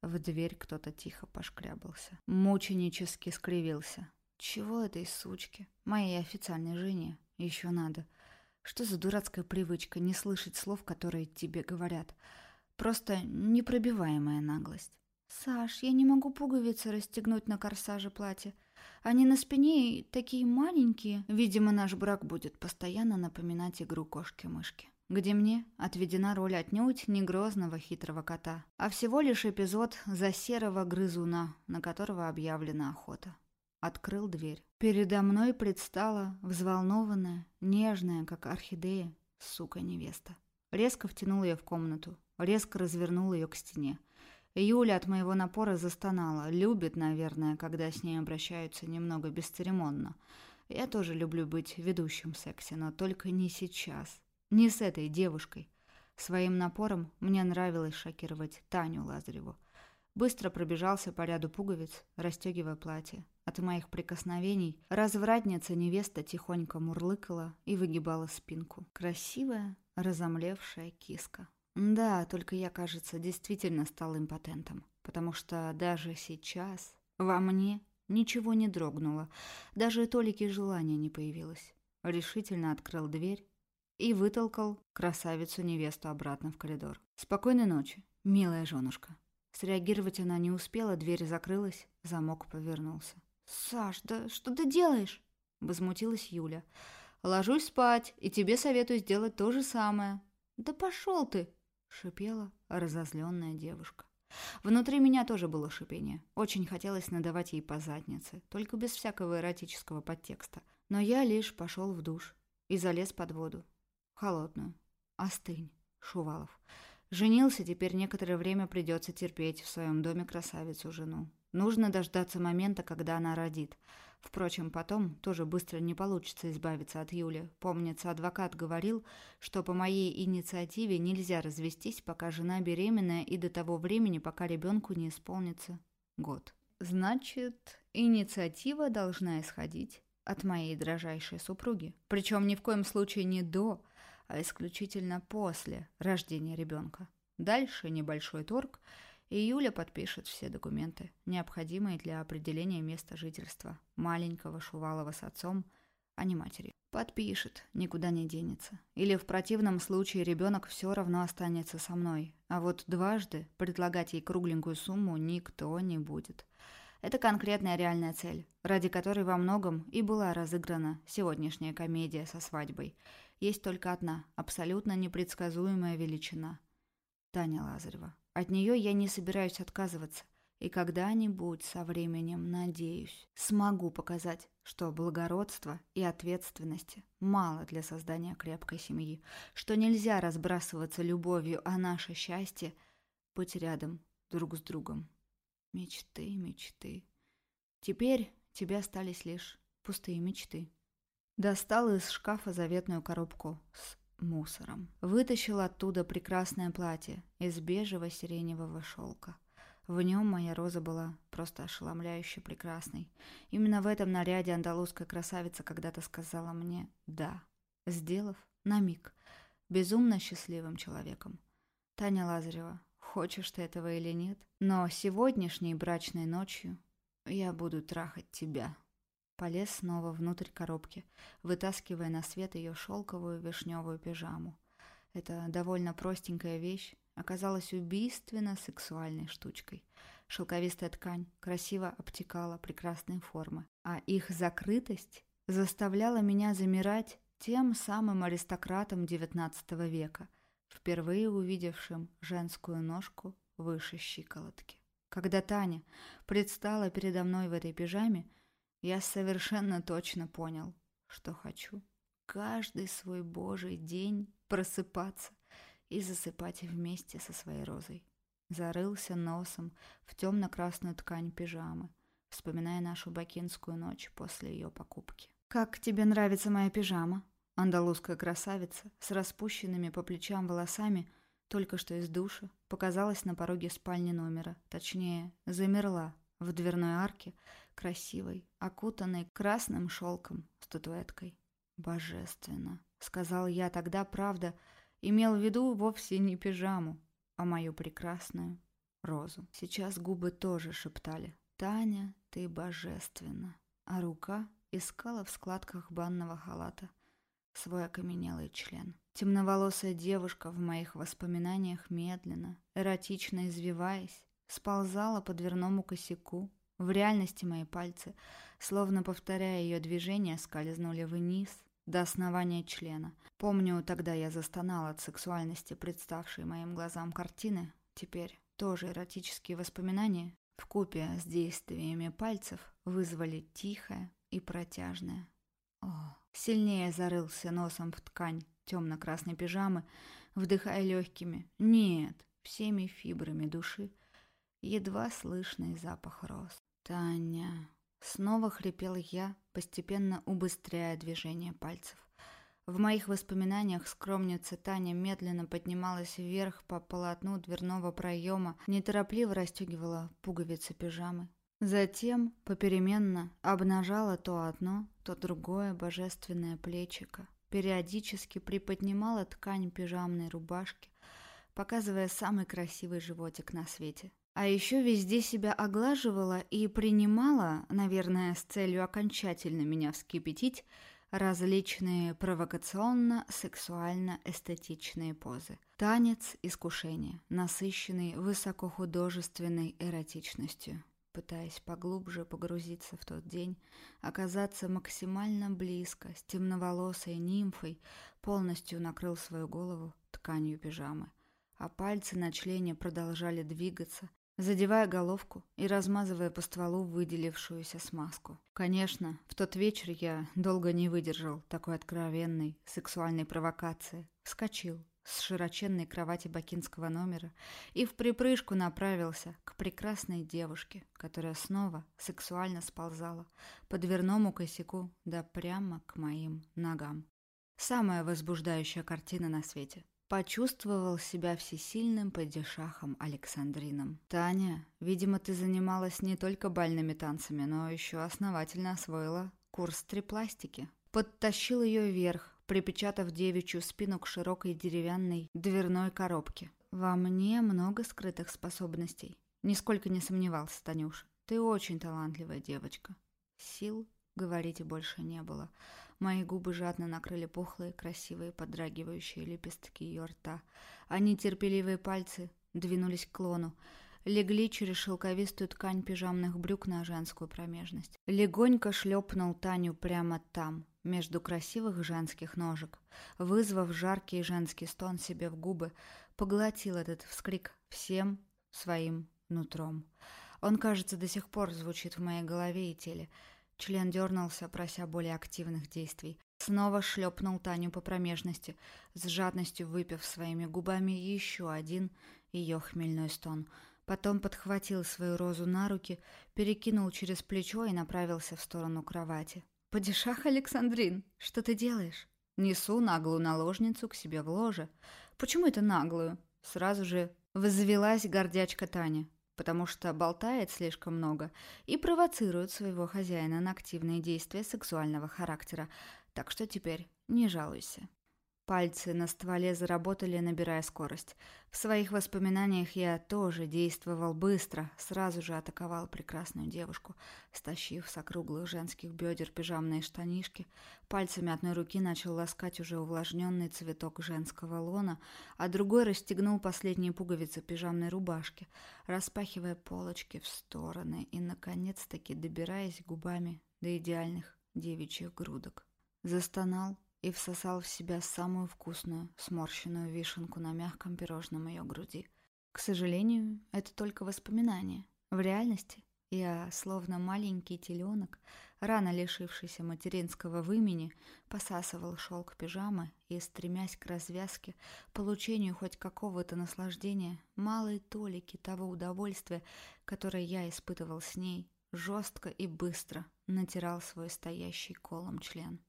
В дверь кто-то тихо пошкрябался. Мученически скривился. Чего этой сучке? Моей официальной жене. Еще надо. Что за дурацкая привычка не слышать слов, которые тебе говорят? Просто непробиваемая наглость. «Саш, я не могу пуговицы расстегнуть на корсаже платья. Они на спине такие маленькие. Видимо, наш брак будет постоянно напоминать игру кошки-мышки, где мне отведена роль отнюдь не грозного хитрого кота, а всего лишь эпизод за серого грызуна, на которого объявлена охота. Открыл дверь. Передо мной предстала взволнованная, нежная, как орхидея, сука-невеста. Резко втянул ее в комнату, резко развернул ее к стене. Юля от моего напора застонала. Любит, наверное, когда с ней обращаются немного бесцеремонно. Я тоже люблю быть ведущим в сексе, но только не сейчас. Не с этой девушкой. Своим напором мне нравилось шокировать Таню Лазареву. Быстро пробежался по ряду пуговиц, расстегивая платье. От моих прикосновений развратница-невеста тихонько мурлыкала и выгибала спинку. Красивая, разомлевшая киска. Да, только я, кажется, действительно стал импотентом, потому что даже сейчас во мне ничего не дрогнуло, даже толики желания не появилось. Решительно открыл дверь и вытолкал красавицу-невесту обратно в коридор. «Спокойной ночи, милая женушка». Среагировать она не успела, дверь закрылась, замок повернулся. «Саш, да что ты делаешь?» — возмутилась Юля. «Ложусь спать, и тебе советую сделать то же самое». «Да пошел ты!» шипела разозленная девушка. Внутри меня тоже было шипение. Очень хотелось надавать ей по заднице, только без всякого эротического подтекста. Но я лишь пошел в душ и залез под воду. Холодную. Остынь, Шувалов. Женился, теперь некоторое время придется терпеть в своем доме красавицу жену. Нужно дождаться момента, когда она родит. Впрочем, потом тоже быстро не получится избавиться от Юли. Помнится, адвокат говорил, что по моей инициативе нельзя развестись, пока жена беременная и до того времени, пока ребенку не исполнится год. Значит, инициатива должна исходить от моей дрожайшей супруги. Причем ни в коем случае не до, а исключительно после рождения ребенка. Дальше небольшой торг – и Юля подпишет все документы, необходимые для определения места жительства маленького Шувалова с отцом, а не матери. Подпишет, никуда не денется. Или в противном случае ребенок все равно останется со мной, а вот дважды предлагать ей кругленькую сумму никто не будет. Это конкретная реальная цель, ради которой во многом и была разыграна сегодняшняя комедия со свадьбой. Есть только одна, абсолютно непредсказуемая величина. Таня Лазарева. От нее я не собираюсь отказываться. И когда-нибудь со временем, надеюсь, смогу показать, что благородства и ответственности мало для создания крепкой семьи, что нельзя разбрасываться любовью, а наше счастье — быть рядом друг с другом. Мечты, мечты. Теперь тебе остались лишь пустые мечты. Достал из шкафа заветную коробку с мусором. Вытащил оттуда прекрасное платье из бежево-сиреневого шелка. В нем моя роза была просто ошеломляюще прекрасной. Именно в этом наряде андалузская красавица когда-то сказала мне «да», сделав на миг безумно счастливым человеком. Таня Лазарева, хочешь ты этого или нет, но сегодняшней брачной ночью я буду трахать тебя. Полез снова внутрь коробки, вытаскивая на свет ее шелковую вишневую пижаму. Эта довольно простенькая вещь оказалась убийственно сексуальной штучкой. Шелковистая ткань красиво обтекала прекрасные формы, а их закрытость заставляла меня замирать тем самым аристократом XIX века, впервые увидевшим женскую ножку выше щиколотки. Когда Таня предстала передо мной в этой пижаме, я совершенно точно понял, что хочу. Каждый свой божий день просыпаться и засыпать вместе со своей розой. Зарылся носом в темно-красную ткань пижамы, вспоминая нашу бакинскую ночь после ее покупки. «Как тебе нравится моя пижама?» Андалузская красавица с распущенными по плечам волосами только что из душа показалась на пороге спальни номера, точнее, замерла в дверной арке, красивой, окутанной красным шелком статуэткой. «Божественно!» — сказал я тогда, правда, имел в виду вовсе не пижаму, а мою прекрасную розу. Сейчас губы тоже шептали «Таня, ты божественна!» А рука искала в складках банного халата свой окаменелый член. Темноволосая девушка в моих воспоминаниях медленно, эротично извиваясь, сползала по дверному косяку. В реальности мои пальцы, словно повторяя ее движение, скользнули вниз до основания члена. Помню, тогда я застонал от сексуальности, представшей моим глазам картины. Теперь тоже эротические воспоминания в купе с действиями пальцев вызвали тихое и протяжное. О, сильнее зарылся носом в ткань темно-красной пижамы, вдыхая легкими, нет, всеми фибрами души, едва слышный запах роз. «Таня!» Снова хрипел я, постепенно убыстряя движение пальцев. В моих воспоминаниях скромница Таня медленно поднималась вверх по полотну дверного проема, неторопливо расстегивала пуговицы пижамы. Затем попеременно обнажала то одно, то другое божественное плечико, периодически приподнимала ткань пижамной рубашки, показывая самый красивый животик на свете. А еще везде себя оглаживала и принимала, наверное, с целью окончательно меня вскипятить, различные провокационно-сексуально-эстетичные позы. Танец искушения, насыщенный высокохудожественной эротичностью. Пытаясь поглубже погрузиться в тот день, оказаться максимально близко, с темноволосой нимфой, полностью накрыл свою голову тканью пижамы а пальцы на члене продолжали двигаться, задевая головку и размазывая по стволу выделившуюся смазку. Конечно, в тот вечер я долго не выдержал такой откровенной сексуальной провокации. Вскочил, с широченной кровати бакинского номера и в припрыжку направился к прекрасной девушке, которая снова сексуально сползала по дверному косяку да прямо к моим ногам. Самая возбуждающая картина на свете. Почувствовал себя всесильным падишахом Александрином. «Таня, видимо, ты занималась не только бальными танцами, но еще основательно освоила курс трипластики». Подтащил ее вверх, припечатав девичью спину к широкой деревянной дверной коробке. «Во мне много скрытых способностей. Нисколько не сомневался, Танюш. Ты очень талантливая девочка». Сил говорить больше не было. Мои губы жадно накрыли пухлые, красивые, подрагивающие лепестки ее рта. Они терпеливые пальцы двинулись к клону, легли через шелковистую ткань пижамных брюк на женскую промежность. Легонько шлепнул Таню прямо там, между красивых женских ножек, вызвав жаркий женский стон себе в губы, поглотил этот вскрик всем своим нутром. Он, кажется, до сих пор звучит в моей голове и теле. Член дернулся, прося более активных действий. Снова шлепнул Таню по промежности, с жадностью выпив своими губами еще один ее хмельной стон. Потом подхватил свою розу на руки, перекинул через плечо и направился в сторону кровати. «Падишах Александрин, что ты делаешь?» Несу наглую наложницу к себе в ложе. «Почему это наглую?» Сразу же возвелась гордячка Таня, потому что болтает слишком много и провоцирует своего хозяина на активные действия сексуального характера, так что теперь не жалуйся. Пальцы на стволе заработали, набирая скорость. В своих воспоминаниях я тоже действовал быстро, сразу же атаковал прекрасную девушку, стащив с округлых женских бедер пижамные штанишки. Пальцами одной руки начал ласкать уже увлажненный цветок женского лона, а другой расстегнул последние пуговицы пижамной рубашки, распахивая полочки в стороны и, наконец-таки, добираясь губами до идеальных девичьих грудок. Застонал, и всосал в себя самую вкусную, сморщенную вишенку на мягком пирожном ее груди. К сожалению, это только воспоминание. В реальности я, словно маленький теленок, рано лишившийся материнского вымени, посасывал шелк пижамы и, стремясь к развязке, получению хоть какого-то наслаждения, малой толики того удовольствия, которое я испытывал с ней, жестко и быстро натирал свой стоящий колом член.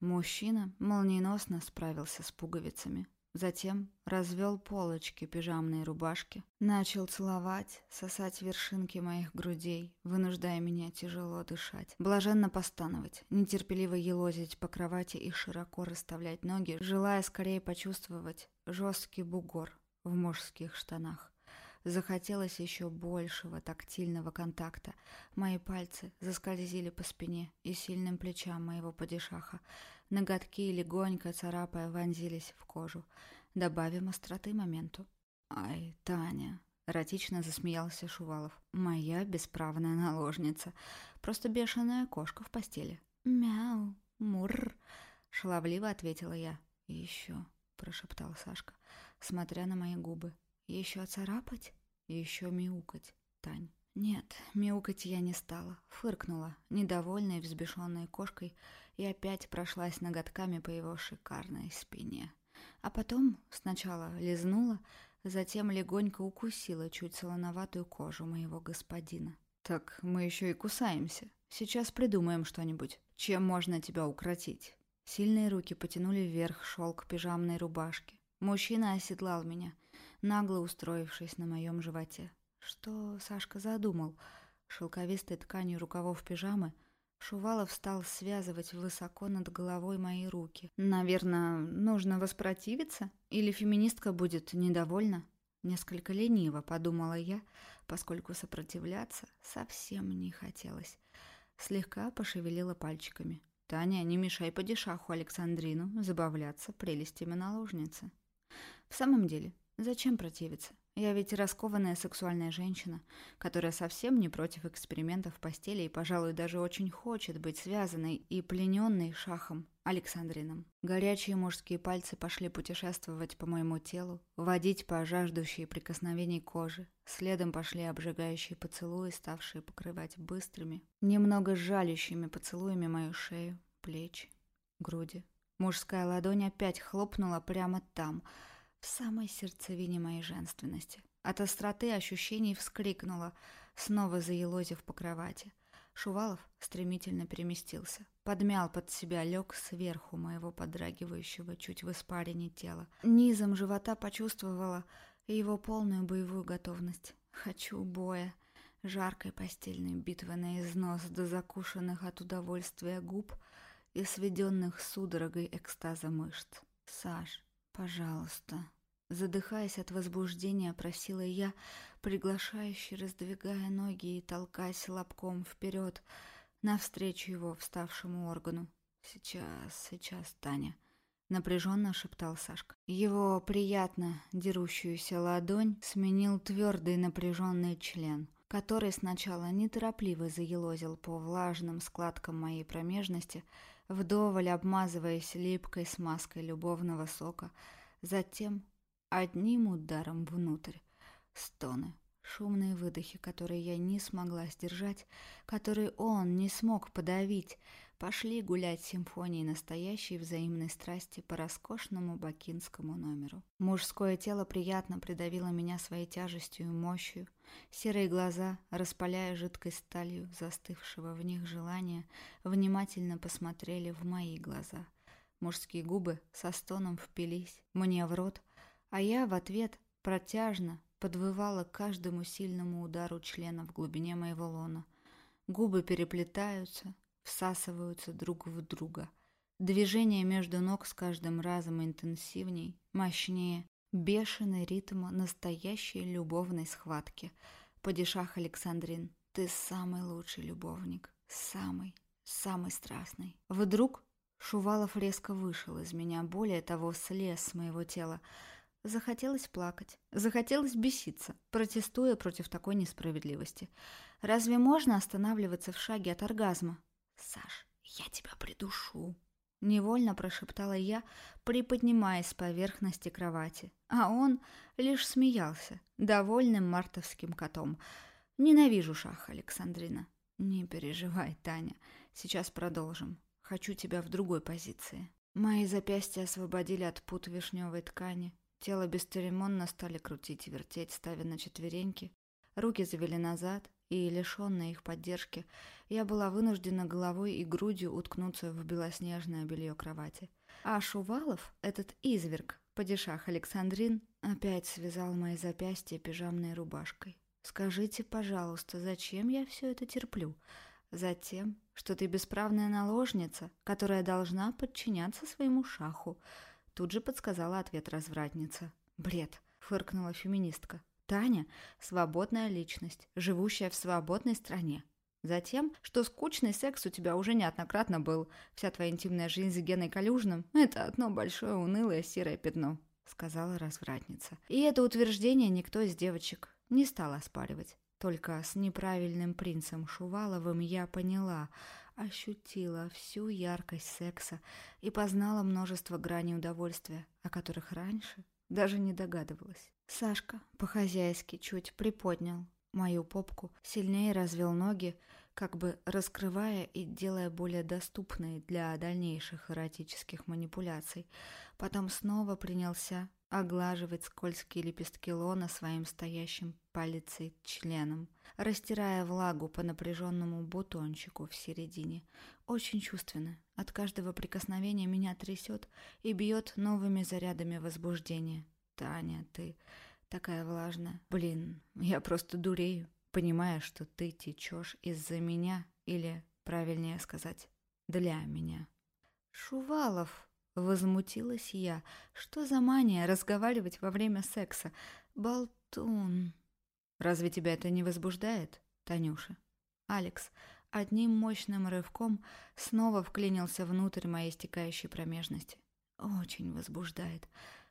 Мужчина молниеносно справился с пуговицами. Затем развел полочки пижамной рубашки, начал целовать, сосать вершинки моих грудей, вынуждая меня тяжело дышать, блаженно постановать, нетерпеливо елозить по кровати и широко расставлять ноги, желая скорее почувствовать жесткий бугор в мужских штанах. Захотелось еще большего тактильного контакта. Мои пальцы заскользили по спине и сильным плечам моего падишаха. Ноготки, легонько царапая, вонзились в кожу. Добавим остроты моменту. «Ай, Таня!» — эротично засмеялся Шувалов. «Моя бесправная наложница. Просто бешеная кошка в постели». «Мяу! Мурр!» — шаловливо ответила я. «Еще!» — прошептал Сашка, смотря на мои губы. Еще царапать? Еще мяукать, Тань. Нет, мяукать я не стала. Фыркнула, недовольной взбешенной кошкой, и опять прошлась ноготками по его шикарной спине. А потом сначала лизнула, затем легонько укусила чуть солоноватую кожу моего господина. «Так мы еще и кусаемся. Сейчас придумаем что-нибудь. Чем можно тебя укротить?» Сильные руки потянули вверх шелк пижамной рубашки. Мужчина оседлал меня — нагло устроившись на моем животе. Что Сашка задумал? Шелковистой тканью рукавов пижамы Шувалов стал связывать высоко над головой мои руки. Наверное, нужно воспротивиться? Или феминистка будет недовольна? Несколько лениво, подумала я, поскольку сопротивляться совсем не хотелось. Слегка пошевелила пальчиками. «Таня, не мешай падишаху Александрину забавляться прелестями наложницы». В самом деле, Зачем противиться? Я ведь раскованная сексуальная женщина, которая совсем не против экспериментов в постели и, пожалуй, даже очень хочет быть связанной и плененной шахом Александрином. Горячие мужские пальцы пошли путешествовать по моему телу, водить по жаждущей прикосновений кожи. Следом пошли обжигающие поцелуи, ставшие покрывать быстрыми, немного жалящими поцелуями мою шею, плечи, груди, Мужская ладонь опять хлопнула прямо там, в самой сердцевине моей женственности. От остроты ощущений вскрикнула, снова заелозив по кровати. Шувалов стремительно переместился, подмял под себя, лег сверху моего подрагивающего чуть в испарине тела. Низом живота почувствовала его полную боевую готовность. Хочу боя, жаркой постельной битвы на износ до закушенных от удовольствия губ и сведенных судорогой экстаза мышц. «Саш, пожалуйста». Задыхаясь от возбуждения, просила я, приглашающе раздвигая ноги и толкаясь лобком вперед, навстречу его вставшему органу. «Сейчас, сейчас, Таня», — напряженно шептал Сашка. Его приятно дерущуюся ладонь сменил твердый напряженный член, который сначала неторопливо заелозил по влажным складкам моей промежности, вдоволь обмазываясь липкой смазкой любовного сока, затем одним ударом внутрь. Стоны, шумные выдохи, которые я не смогла сдержать, которые он не смог подавить, пошли гулять симфонии настоящей взаимной страсти по роскошному бакинскому номеру. Мужское тело приятно придавило меня своей тяжестью и мощью. Серые глаза, распаляя жидкой сталью застывшего в них желания, внимательно посмотрели в мои глаза. Мужские губы со стоном впились мне в рот, а я в ответ протяжно подвывала каждому сильному удару члена в глубине моего лона. Губы переплетаются, всасываются друг в друга. Движение между ног с каждым разом интенсивней, мощнее, бешеный ритм настоящей любовной схватки. Падишах Александрин, ты самый лучший любовник, самый, самый страстный. Вдруг Шувалов резко вышел из меня, более того, слез с моего тела, Захотелось плакать, захотелось беситься, протестуя против такой несправедливости. Разве можно останавливаться в шаге от оргазма? «Саш, я тебя придушу!» Невольно прошептала я, приподнимаясь с поверхности кровати. А он лишь смеялся, довольным мартовским котом. «Ненавижу шах, Александрина». «Не переживай, Таня. Сейчас продолжим. Хочу тебя в другой позиции». Мои запястья освободили от пут вишневой ткани, Тело бесцеремонно стали крутить и вертеть, ставя на четвереньки. Руки завели назад, и, лишенная их поддержки, я была вынуждена головой и грудью уткнуться в белоснежное белье кровати. А Шувалов, этот изверг, падишах Александрин, опять связал мои запястья пижамной рубашкой. «Скажите, пожалуйста, зачем я все это терплю?» «Затем, что ты бесправная наложница, которая должна подчиняться своему шаху», Тут же подсказала ответ развратница. «Бред!» — фыркнула феминистка. «Таня — свободная личность, живущая в свободной стране. Затем, что скучный секс у тебя уже неоднократно был. Вся твоя интимная жизнь с Геной Калюжным — это одно большое унылое серое пятно», — сказала развратница. И это утверждение никто из девочек не стал оспаривать. Только с неправильным принцем Шуваловым я поняла, ощутила всю яркость секса и познала множество граней удовольствия, о которых раньше даже не догадывалась. Сашка по-хозяйски чуть приподнял мою попку, сильнее развел ноги, как бы раскрывая и делая более доступной для дальнейших эротических манипуляций. Потом снова принялся оглаживать скользкие лепестки лона своим стоящим палицей членом, растирая влагу по напряженному бутончику в середине. Очень чувственно. От каждого прикосновения меня трясет и бьет новыми зарядами возбуждения. «Таня, ты такая влажная. Блин, я просто дурею, понимая, что ты течешь из-за меня или, правильнее сказать, для меня». «Шувалов!» Возмутилась я. Что за мания разговаривать во время секса? Болтун. Разве тебя это не возбуждает, Танюша? Алекс одним мощным рывком снова вклинился внутрь моей стекающей промежности. Очень возбуждает.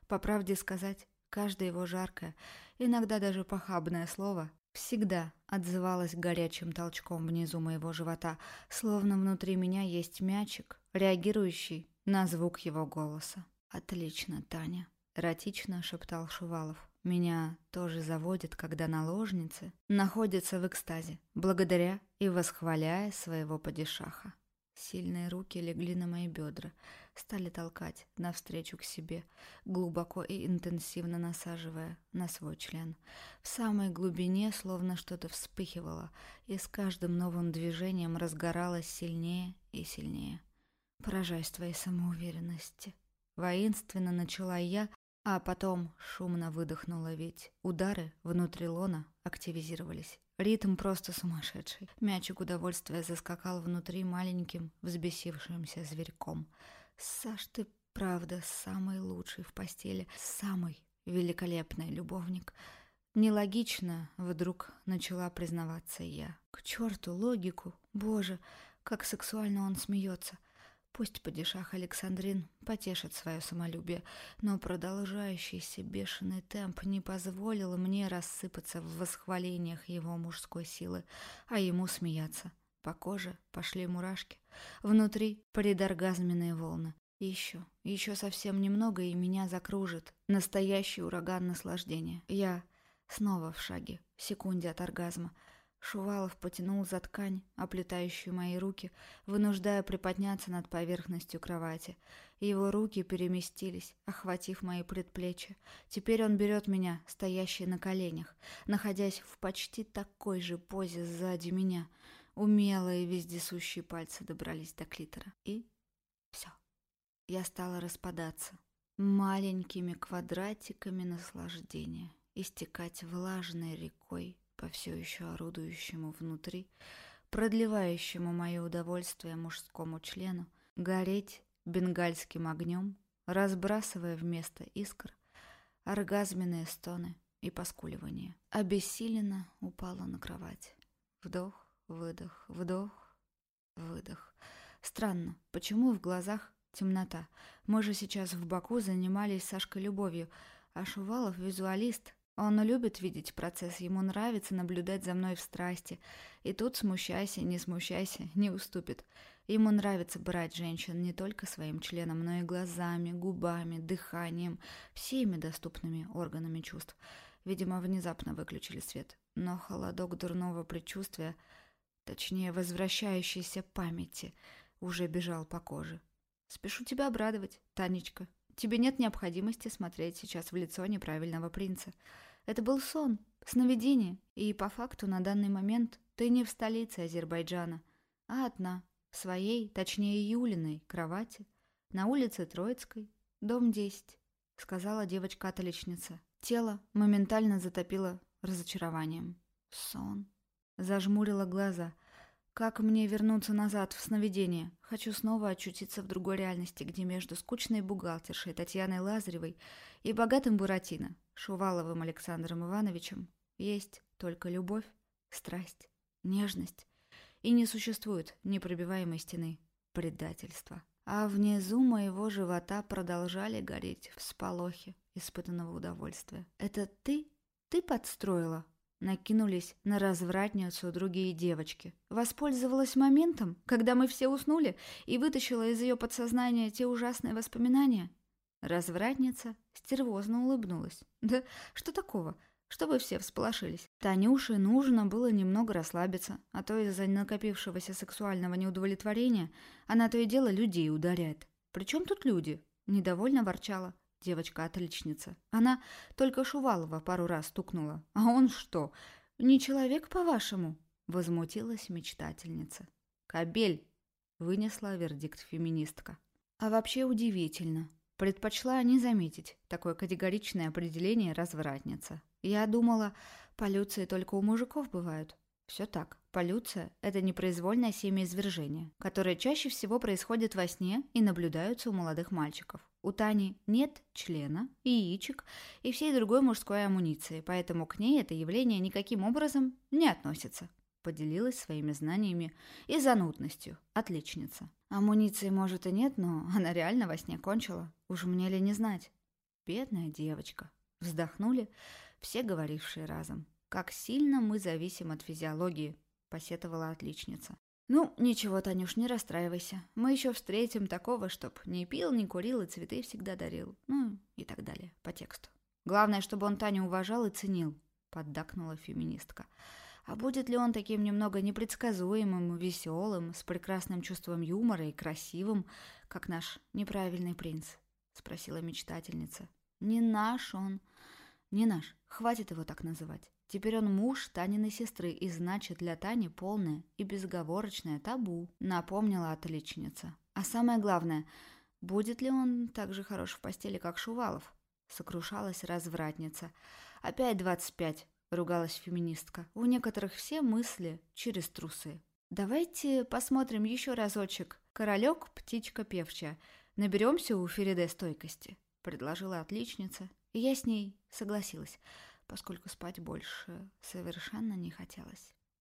По правде сказать, каждое его жаркое, иногда даже похабное слово всегда отзывалось горячим толчком внизу моего живота, словно внутри меня есть мячик, реагирующий на звук его голоса. «Отлично, Таня», — эротично шептал Шувалов. «Меня тоже заводит, когда наложницы находятся в экстазе, благодаря и восхваляя своего падишаха. Сильные руки легли на мои бедра, стали толкать навстречу к себе, глубоко и интенсивно насаживая на свой член. В самой глубине словно что-то вспыхивало, и с каждым новым движением разгоралось сильнее и сильнее. Поражаюсь твоей самоуверенности. Воинственно начала я, а потом шумно выдохнула, ведь удары внутри лона активизировались. Ритм просто сумасшедший. Мячик удовольствия заскакал внутри маленьким, взбесившимся зверьком. «Саш, ты правда самый лучший в постели, самый великолепный любовник». Нелогично вдруг начала признаваться я. К черту логику! Боже, как сексуально он смеется. Пусть падишах Александрин потешит свое самолюбие, но продолжающийся бешеный темп не позволил мне рассыпаться в восхвалениях его мужской силы, а ему смеяться. По коже пошли мурашки, внутри предоргазменные волны. Еще, еще совсем немного, и меня закружит настоящий ураган наслаждения. Я снова в шаге, секунде от оргазма — Шувалов потянул за ткань, оплетающую мои руки, вынуждая приподняться над поверхностью кровати. Его руки переместились, охватив мои предплечья. Теперь он берет меня, стоящий на коленях, находясь в почти такой же позе сзади меня. Умелые вездесущие пальцы добрались до клитора. И все. Я стала распадаться маленькими квадратиками наслаждения, истекать влажной рекой по все еще орудующему внутри, продлевающему мое удовольствие мужскому члену, гореть бенгальским огнем, разбрасывая вместо искр оргазменные стоны и поскуливания. Обессиленно упала на кровать. Вдох, выдох, вдох, выдох. Странно, почему в глазах темнота? Мы же сейчас в Баку занимались Сашкой любовью, а Шувалов — визуалист, он любит видеть процесс, ему нравится наблюдать за мной в страсти. И тут смущайся, не смущайся, не уступит. Ему нравится брать женщин не только своим членом, но и глазами, губами, дыханием, всеми доступными органами чувств. Видимо, внезапно выключили свет. Но холодок дурного предчувствия, точнее, возвращающейся памяти, уже бежал по коже. «Спешу тебя обрадовать, Танечка. Тебе нет необходимости смотреть сейчас в лицо неправильного принца». Это был сон, сновидение, и по факту на данный момент ты не в столице Азербайджана, а одна, в своей, точнее Юлиной, кровати, на улице Троицкой, дом 10, сказала девочка-отличница. Тело моментально затопило разочарованием. Сон. Зажмурила глаза. Как мне вернуться назад в сновидение? Хочу снова очутиться в другой реальности, где между скучной бухгалтершей Татьяной Лазаревой и богатым Буратино Шуваловым Александром Ивановичем есть только любовь, страсть, нежность, и не существует непробиваемой стены предательства. А внизу моего живота продолжали гореть всполохи испытанного удовольствия. «Это ты? Ты подстроила?» Накинулись на развратницу другие девочки. Воспользовалась моментом, когда мы все уснули, и вытащила из ее подсознания те ужасные воспоминания. Развратница стервозно улыбнулась. «Да что такого? Что вы все всполошились? Танюше нужно было немного расслабиться, а то из-за накопившегося сексуального неудовлетворения она то и дело людей ударяет. Причем тут люди?» Недовольно ворчала девочка-отличница. Она только Шувалова пару раз стукнула. «А он что, не человек, по-вашему?» Возмутилась мечтательница. «Кобель!» — вынесла вердикт феминистка. А вообще удивительно. Предпочла не заметить такое категоричное определение «развратница». Я думала, полюции только у мужиков бывают. Все так. Полюция – это непроизвольное семяизвержение, которое чаще всего происходит во сне и наблюдаются у молодых мальчиков. У Тани нет члена, яичек и всей другой мужской амуниции, поэтому к ней это явление никаким образом не относится. Поделилась своими знаниями и занудностью. Отличница. Амуниции, может, и нет, но она реально во сне кончила. Уж мне ли не знать? Бедная девочка. Вздохнули все говорившие разом. Как сильно мы зависим от физиологии, посетовала отличница. Ну, ничего, Танюш, не расстраивайся. Мы еще встретим такого, чтоб не пил, не курил и цветы всегда дарил. Ну, и так далее, по тексту. Главное, чтобы он Таню уважал и ценил, поддакнула феминистка. А будет ли он таким немного непредсказуемым, веселым, с прекрасным чувством юмора и красивым, как наш неправильный принц? Спросила мечтательница. Не наш он. Не наш. Хватит его так называть. Теперь он муж Таниной сестры, и значит для Тани полное и безоговорочное табу, напомнила отличница. А самое главное, будет ли он так же хорош в постели, как Шувалов? Сокрушалась развратница. Опять двадцать пять, ругалась феминистка. У некоторых все мысли через трусы. Давайте посмотрим еще разочек. Королек, птичка певчая. Наберемся у Фериде стойкости, предложила отличница. И я с ней согласилась поскольку спать больше совершенно не хотелось.